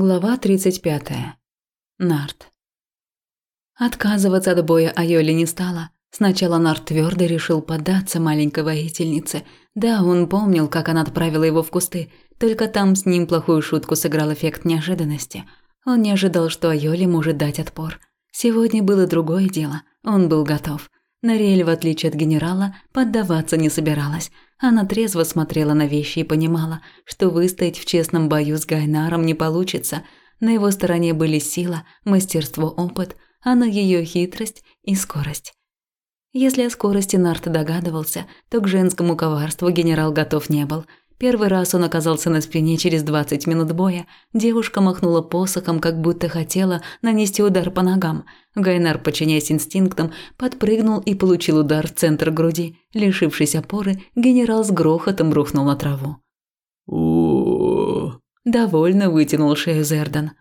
Глава 35. Нарт. Отказываться от боя Айоли не стала. Сначала Нарт твердо решил поддаться маленькой воительнице. Да, он помнил, как она отправила его в кусты, только там с ним плохую шутку сыграл эффект неожиданности. Он не ожидал, что Айоли может дать отпор. Сегодня было другое дело. Он был готов. Нариэль, в отличие от генерала, поддаваться не собиралась. Она трезво смотрела на вещи и понимала, что выстоять в честном бою с Гайнаром не получится. На его стороне были сила, мастерство, опыт, а на ее хитрость и скорость. Если о скорости Нарт догадывался, то к женскому коварству генерал готов не был – Первый раз он оказался на спине через 20 минут боя. Девушка махнула посохом, как будто хотела нанести удар по ногам. Гайнар, подчиняясь инстинктам, подпрыгнул и получил удар в центр груди. Лишившись опоры, генерал с грохотом рухнул на траву. у Довольно вытянул шею Зердан.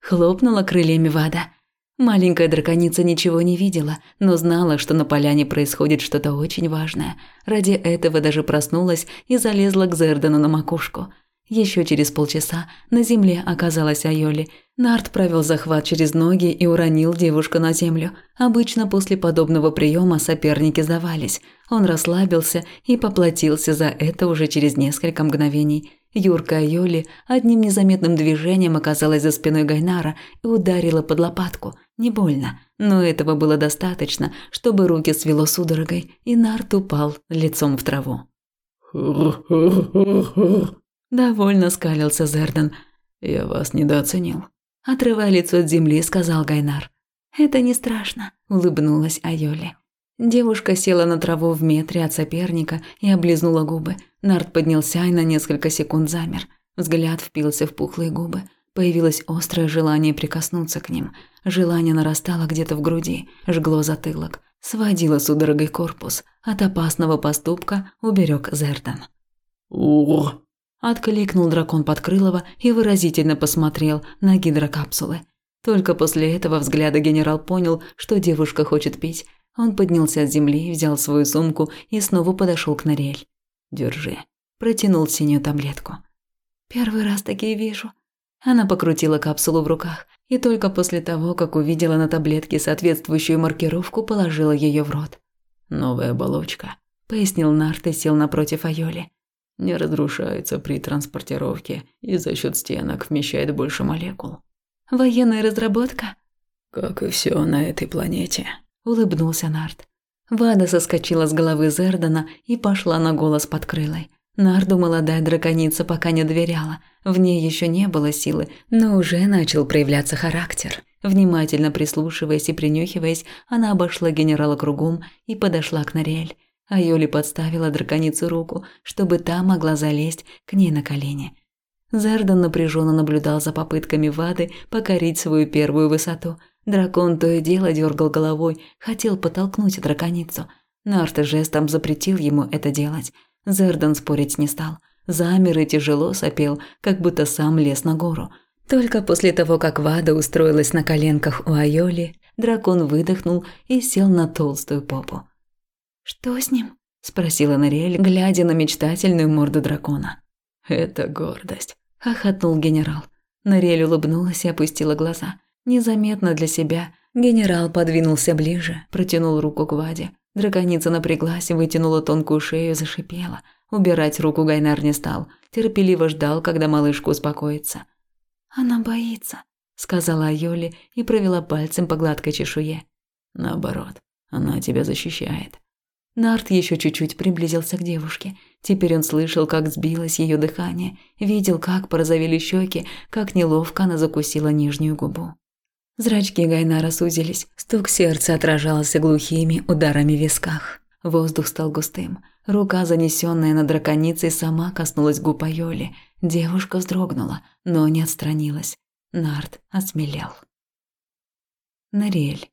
Хлопнула крыльями вода. Маленькая драконица ничего не видела, но знала, что на поляне происходит что-то очень важное. Ради этого даже проснулась и залезла к Зердану на макушку. Еще через полчаса на земле оказалась Айоли. Нарт провел захват через ноги и уронил девушку на землю. Обычно после подобного приема соперники сдавались. Он расслабился и поплатился за это уже через несколько мгновений. Юрка Айоли одним незаметным движением оказалась за спиной Гайнара и ударила под лопатку – не больно, но этого было достаточно, чтобы руки свело судорогой, и Нарт упал лицом в траву. Довольно скалился Зердан. «Я вас недооценил». Отрывая лицо от земли, сказал Гайнар. «Это не страшно», – улыбнулась Айоли. Девушка села на траву в метре от соперника и облизнула губы. Нарт поднялся и на несколько секунд замер. Взгляд впился в пухлые губы. Появилось острое желание прикоснуться к ним. Желание нарастало где-то в груди, жгло затылок, сводило судорогой корпус. От опасного поступка уберег Зердан. «Ур!» – откликнул дракон Подкрылова и выразительно посмотрел на гидрокапсулы. Только после этого взгляда генерал понял, что девушка хочет пить. Он поднялся от земли, взял свою сумку и снова подошел к Нориэль. «Держи», – протянул синюю таблетку. «Первый раз такие вижу», она покрутила капсулу в руках и только после того, как увидела на таблетке соответствующую маркировку, положила ее в рот. «Новая оболочка», – пояснил Нарт и сел напротив Айоли. «Не разрушается при транспортировке и за счет стенок вмещает больше молекул». «Военная разработка?» «Как и все на этой планете», – улыбнулся Нарт. Вада соскочила с головы Зердана и пошла на голос под крылой. Нарду молодая драконица пока не доверяла. В ней еще не было силы, но уже начал проявляться характер. Внимательно прислушиваясь и принюхиваясь, она обошла генерала кругом и подошла к Нориэль. А Юли подставила драконице руку, чтобы та могла залезть к ней на колени. Зердан напряженно наблюдал за попытками Вады покорить свою первую высоту. Дракон то и дело дергал головой, хотел подтолкнуть драконицу. Нарт жестом запретил ему это делать – Зердан спорить не стал. Замер и тяжело сопел, как будто сам лез на гору. Только после того, как Вада устроилась на коленках у Айоли, дракон выдохнул и сел на толстую попу. «Что с ним?» – спросила Нориэль, глядя на мечтательную морду дракона. «Это гордость», – хохотнул генерал. Нориэль улыбнулась и опустила глаза. Незаметно для себя генерал подвинулся ближе, протянул руку к Ваде. Драконица напряглась, вытянула тонкую шею, зашипела. Убирать руку Гайнар не стал, терпеливо ждал, когда малышка успокоится. «Она боится», – сказала Айоли и провела пальцем по гладкой чешуе. «Наоборот, она тебя защищает». Нарт еще чуть-чуть приблизился к девушке. Теперь он слышал, как сбилось ее дыхание, видел, как порозовели щеки, как неловко она закусила нижнюю губу. Зрачки Гайнара сузились, стук сердца отражался глухими ударами в висках. Воздух стал густым. Рука, занесенная над драконицей, сама коснулась губ Айоли. Девушка вздрогнула, но не отстранилась. Нарт осмелел. Нариэль.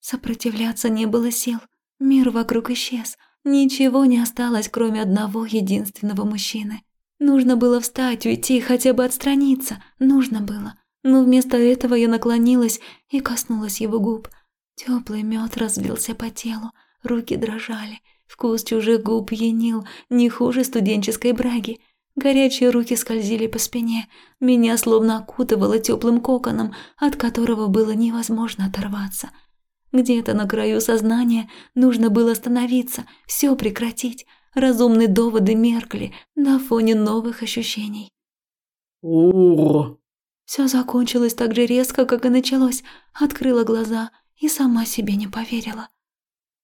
Сопротивляться не было сил. Мир вокруг исчез. Ничего не осталось, кроме одного единственного мужчины. Нужно было встать, уйти, хотя бы отстраниться. Нужно было но вместо этого я наклонилась и коснулась его губ. Теплый мед разлился по телу, руки дрожали, вкус чужих губ пьянил, не хуже студенческой браги. Горячие руки скользили по спине, меня словно окутывало теплым коконом, от которого было невозможно оторваться. Где-то на краю сознания нужно было остановиться, все прекратить. Разумные доводы меркли на фоне новых ощущений. О, Все закончилось так же резко, как и началось. Открыла глаза и сама себе не поверила.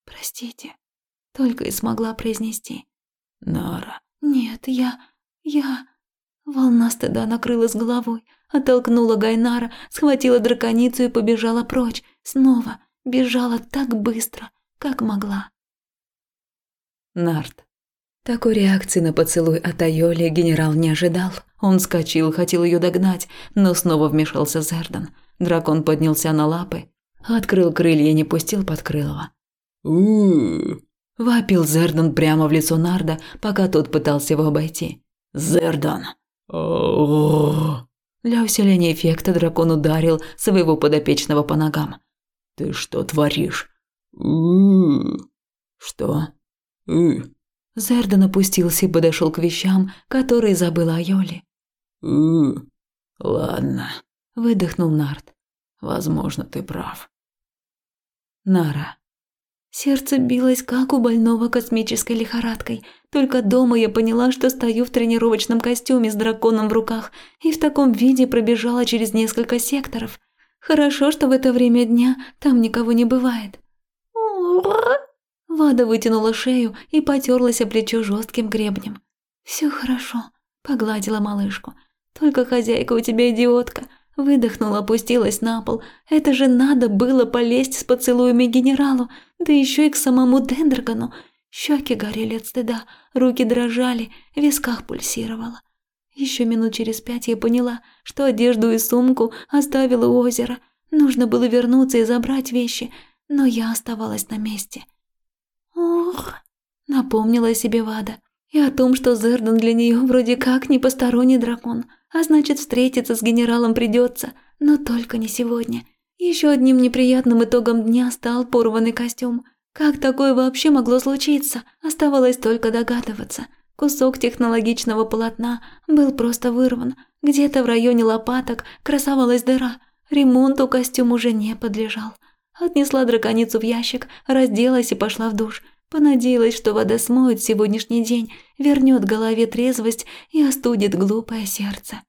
«Простите», — только и смогла произнести. Нара. «Нет, я... я...» Волна стыда накрыла с головой, оттолкнула Гайнара, схватила драконицу и побежала прочь. Снова бежала так быстро, как могла. Нарт. Такой реакции на поцелуй от Айоли генерал не ожидал. Он вскочил, хотел ее догнать, но снова вмешался Зердан. Дракон поднялся на лапы, открыл крылья и не пустил под крылова. Вопил Зердан прямо в лицо Нарда, пока тот пытался его обойти. «Зердан!» Для усиления эффекта дракон ударил своего подопечного по ногам. «Ты что творишь?» «Что?» Зердан опустился и подошел к вещам, которые забыла Айоли. «Ладно», – выдохнул Нард. «Возможно, ты прав». Нара. Сердце билось, как у больного космической лихорадкой. Только дома я поняла, что стою в тренировочном костюме с драконом в руках и в таком виде пробежала через несколько секторов. Хорошо, что в это время дня там никого не бывает. Вада вытянула шею и потерлась о плечо жестким гребнем. Все хорошо», – погладила малышку. «Только хозяйка у тебя идиотка». Выдохнула, опустилась на пол. Это же надо было полезть с поцелуями генералу, да еще и к самому Дендргану. Щеки горели от стыда, руки дрожали, в висках пульсировало. Еще минут через пять я поняла, что одежду и сумку оставила у озера. Нужно было вернуться и забрать вещи, но я оставалась на месте. «Ох», — напомнила себе Вада, и о том, что Зердан для нее вроде как не посторонний дракон, а значит встретиться с генералом придется, но только не сегодня. Еще одним неприятным итогом дня стал порванный костюм. Как такое вообще могло случиться? Оставалось только догадываться. Кусок технологичного полотна был просто вырван. Где-то в районе лопаток красовалась дыра. Ремонту костюм уже не подлежал. Отнесла драконицу в ящик, разделась и пошла в душ. Понадеялась, что вода смоет сегодняшний день, вернет голове трезвость и остудит глупое сердце.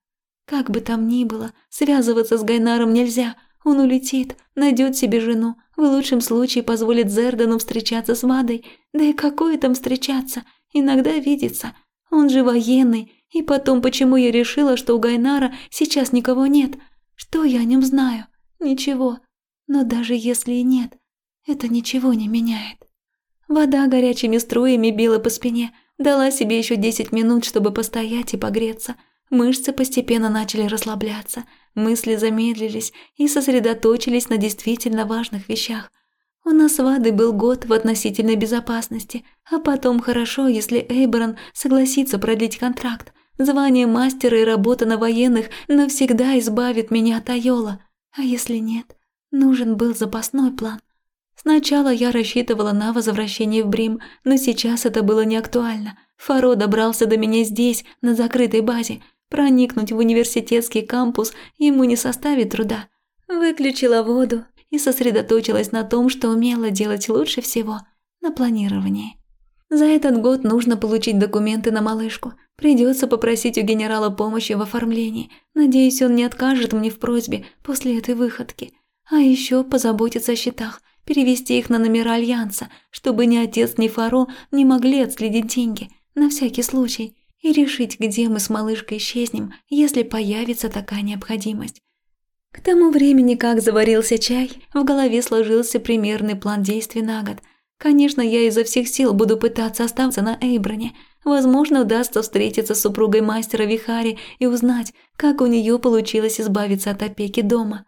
Как бы там ни было, связываться с Гайнаром нельзя. Он улетит, найдет себе жену, в лучшем случае позволит Зердану встречаться с Вадой. Да и какое там встречаться, иногда видеться. Он же военный, и потом почему я решила, что у Гайнара сейчас никого нет? Что я о нем знаю? Ничего. Но даже если и нет, это ничего не меняет. Вода горячими струями била по спине, дала себе еще десять минут, чтобы постоять и погреться. Мышцы постепенно начали расслабляться, мысли замедлились и сосредоточились на действительно важных вещах. У нас с Вадой был год в относительной безопасности, а потом хорошо, если Эйбран согласится продлить контракт. Звание мастера и работа на военных навсегда избавит меня от Айола. А если нет? Нужен был запасной план. Сначала я рассчитывала на возвращение в Брим, но сейчас это было не актуально. Фаро добрался до меня здесь, на закрытой базе. Проникнуть в университетский кампус ему не составит труда. Выключила воду и сосредоточилась на том, что умела делать лучше всего – на планировании. За этот год нужно получить документы на малышку. Придется попросить у генерала помощи в оформлении. Надеюсь, он не откажет мне в просьбе после этой выходки. А еще позаботиться о счетах, перевести их на номера Альянса, чтобы ни отец, ни Фаро не могли отследить деньги, на всякий случай, и решить, где мы с малышкой исчезнем, если появится такая необходимость. К тому времени, как заварился чай, в голове сложился примерный план действий на год. Конечно, я изо всех сил буду пытаться остаться на Эйброне. Возможно, удастся встретиться с супругой мастера Вихари и узнать, как у нее получилось избавиться от опеки дома.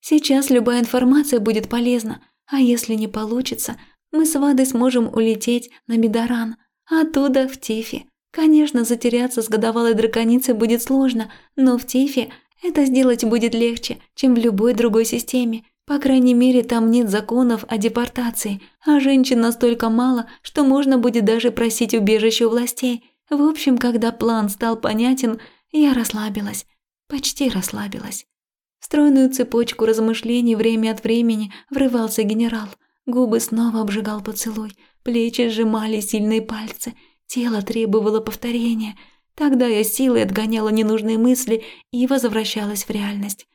Сейчас любая информация будет полезна, а если не получится, мы с Вадой сможем улететь на Медоран, а оттуда в Тифи. Конечно, затеряться с годовалой драконицей будет сложно, но в Тифи это сделать будет легче, чем в любой другой системе. По крайней мере, там нет законов о депортации, а женщин настолько мало, что можно будет даже просить убежище у властей. В общем, когда план стал понятен, я расслабилась. Почти расслабилась. Стройную цепочку размышлений время от времени врывался генерал. Губы снова обжигал поцелуй, плечи сжимали сильные пальцы, тело требовало повторения. Тогда я силой отгоняла ненужные мысли и возвращалась в реальность.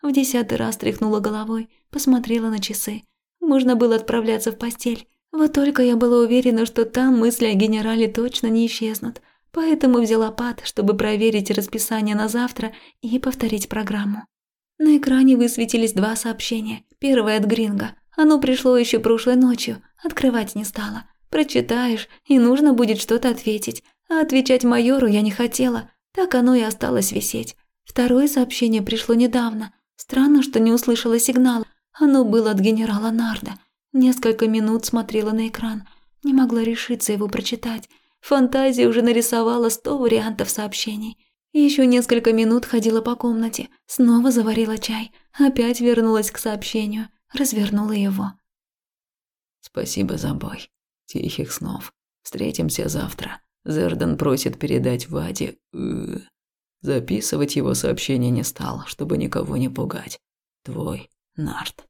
В десятый раз тряхнула головой, посмотрела на часы. Можно было отправляться в постель. Вот только я была уверена, что там мысли о генерале точно не исчезнут. Поэтому взяла пад, чтобы проверить расписание на завтра и повторить программу. На экране высветились два сообщения. Первое от Гринга. Оно пришло еще прошлой ночью. Открывать не стала. Прочитаешь, и нужно будет что-то ответить. А отвечать майору я не хотела. Так оно и осталось висеть. Второе сообщение пришло недавно. Странно, что не услышала сигнала. Оно было от генерала Нарда. Несколько минут смотрела на экран. Не могла решиться его прочитать. Фантазия уже нарисовала сто вариантов сообщений. Еще несколько минут ходила по комнате, снова заварила чай, опять вернулась к сообщению, развернула его. «Спасибо за бой. Тихих снов. Встретимся завтра. Зердан просит передать Ваде... Э, записывать его сообщение не стал, чтобы никого не пугать. Твой Нарт».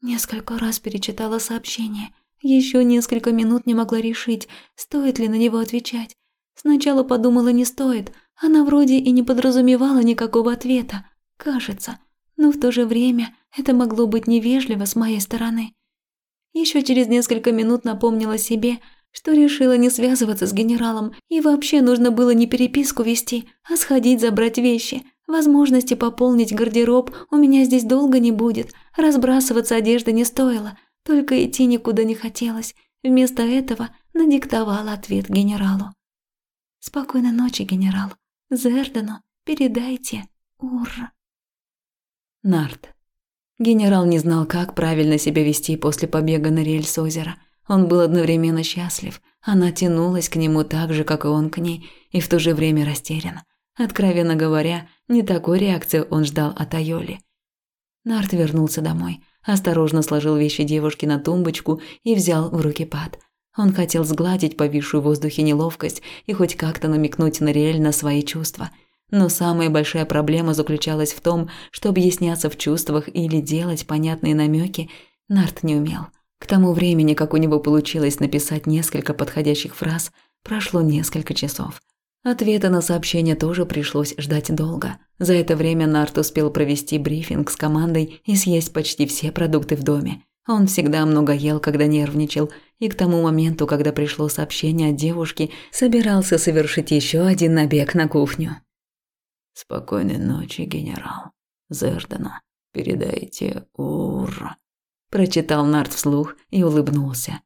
Несколько раз перечитала сообщение. Еще несколько минут не могла решить, стоит ли на него отвечать. Сначала подумала, не стоит. Она вроде и не подразумевала никакого ответа. Кажется. Но в то же время это могло быть невежливо с моей стороны. Еще через несколько минут напомнила себе, что решила не связываться с генералом и вообще нужно было не переписку вести, а сходить забрать вещи – Возможности пополнить гардероб у меня здесь долго не будет. Разбрасываться одеждой не стоило, только идти никуда не хотелось. Вместо этого надиктовала ответ генералу. «Спокойной ночи, генерал. Зердану передайте. Ур». Нарт. Генерал не знал, как правильно себя вести после побега на рельс озера. Он был одновременно счастлив. Она тянулась к нему так же, как и он к ней, и в то же время растерян. Откровенно говоря, не такой реакции он ждал от Айоли. Нарт вернулся домой, осторожно сложил вещи девушки на тумбочку и взял в руки пад. Он хотел сгладить повисшую в воздухе неловкость и хоть как-то намекнуть на реально свои чувства. Но самая большая проблема заключалась в том, что объясняться в чувствах или делать понятные намеки Нарт не умел. К тому времени, как у него получилось написать несколько подходящих фраз, прошло несколько часов. Ответа на сообщение тоже пришлось ждать долго. За это время Нарт успел провести брифинг с командой и съесть почти все продукты в доме. Он всегда много ел, когда нервничал, и к тому моменту, когда пришло сообщение от девушки, собирался совершить еще один набег на кухню. «Спокойной ночи, генерал. Зердану. Передайте ур...» Прочитал Нарт вслух и улыбнулся.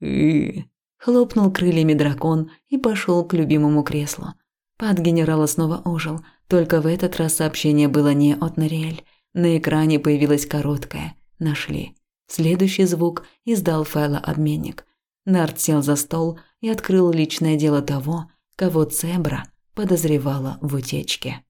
«И...» Хлопнул крыльями дракон и пошел к любимому креслу. Пад генерала снова ожил, только в этот раз сообщение было не от Нориэль. На экране появилось короткое «Нашли». Следующий звук издал файлообменник. Нарт сел за стол и открыл личное дело того, кого Цебра подозревала в утечке.